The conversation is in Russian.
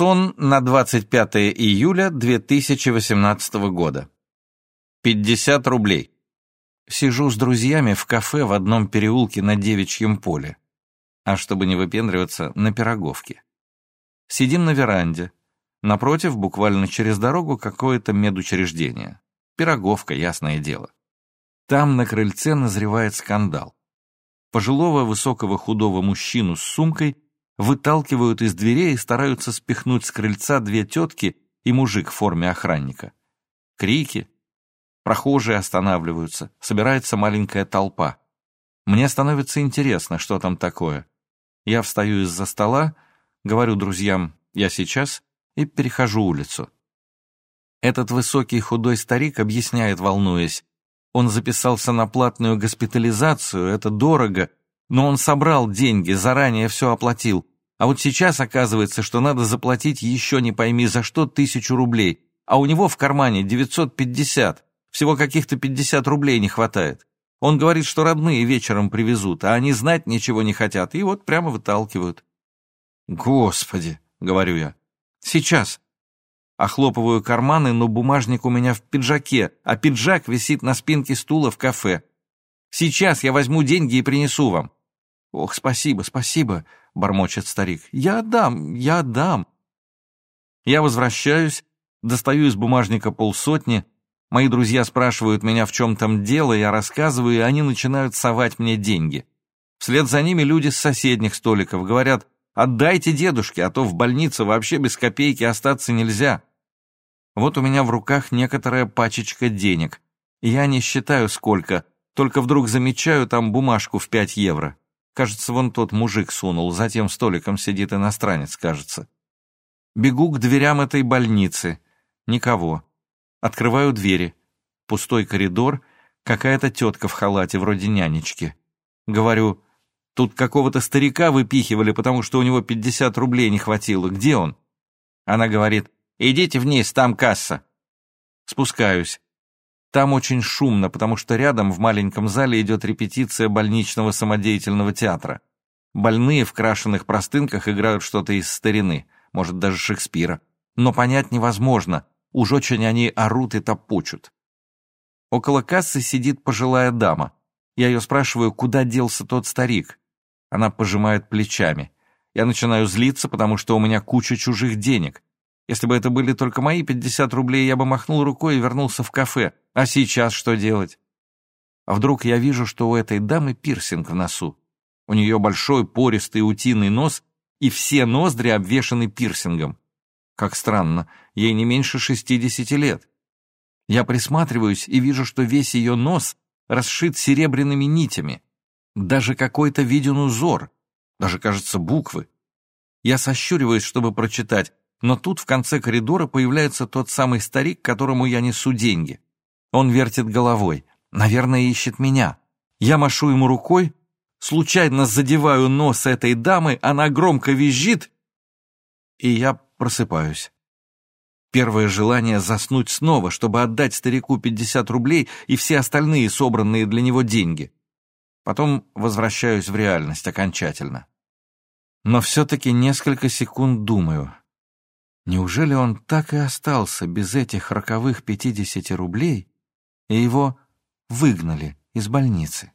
Сон на 25 июля 2018 года. 50 рублей. Сижу с друзьями в кафе в одном переулке на Девичьем поле. А чтобы не выпендриваться, на Пироговке. Сидим на веранде. Напротив, буквально через дорогу, какое-то медучреждение. Пироговка, ясное дело. Там на крыльце назревает скандал. Пожилого высокого худого мужчину с сумкой выталкивают из дверей и стараются спихнуть с крыльца две тетки и мужик в форме охранника. Крики. Прохожие останавливаются, собирается маленькая толпа. Мне становится интересно, что там такое. Я встаю из-за стола, говорю друзьям «я сейчас» и перехожу улицу. Этот высокий худой старик объясняет, волнуясь, он записался на платную госпитализацию, это дорого, но он собрал деньги, заранее все оплатил. А вот сейчас оказывается, что надо заплатить еще не пойми за что тысячу рублей, а у него в кармане 950, всего каких-то 50 рублей не хватает. Он говорит, что родные вечером привезут, а они знать ничего не хотят, и вот прямо выталкивают. «Господи!» — говорю я. «Сейчас!» Охлопываю карманы, но бумажник у меня в пиджаке, а пиджак висит на спинке стула в кафе. Сейчас я возьму деньги и принесу вам. Ох, спасибо, спасибо, бормочет старик. Я отдам, я отдам. Я возвращаюсь, достаю из бумажника полсотни. Мои друзья спрашивают меня, в чем там дело, я рассказываю, и они начинают совать мне деньги. Вслед за ними люди с соседних столиков говорят, отдайте дедушке, а то в больнице вообще без копейки остаться нельзя. Вот у меня в руках некоторая пачечка денег. Я не считаю сколько, только вдруг замечаю там бумажку в пять евро. Кажется, вон тот мужик сунул, за тем столиком сидит иностранец, кажется. Бегу к дверям этой больницы. Никого. Открываю двери. Пустой коридор, какая-то тетка в халате, вроде нянечки. Говорю, тут какого-то старика выпихивали, потому что у него 50 рублей не хватило. Где он? Она говорит, Идите вниз, там касса. Спускаюсь. Там очень шумно, потому что рядом в маленьком зале идет репетиция больничного самодеятельного театра. Больные в крашеных простынках играют что-то из старины, может, даже Шекспира. Но понять невозможно, уж очень они орут и топочут. Около кассы сидит пожилая дама. Я ее спрашиваю, куда делся тот старик. Она пожимает плечами. Я начинаю злиться, потому что у меня куча чужих денег. Если бы это были только мои 50 рублей, я бы махнул рукой и вернулся в кафе. А сейчас что делать? А вдруг я вижу, что у этой дамы пирсинг в носу. У нее большой пористый утиный нос, и все ноздри обвешаны пирсингом. Как странно, ей не меньше 60 лет. Я присматриваюсь и вижу, что весь ее нос расшит серебряными нитями. Даже какой-то виден узор, даже, кажется, буквы. Я сощуриваюсь, чтобы прочитать но тут в конце коридора появляется тот самый старик, которому я несу деньги. Он вертит головой. Наверное, ищет меня. Я машу ему рукой, случайно задеваю нос этой дамы, она громко визжит, и я просыпаюсь. Первое желание заснуть снова, чтобы отдать старику 50 рублей и все остальные собранные для него деньги. Потом возвращаюсь в реальность окончательно. Но все-таки несколько секунд думаю — Неужели он так и остался без этих роковых пятидесяти рублей, и его выгнали из больницы?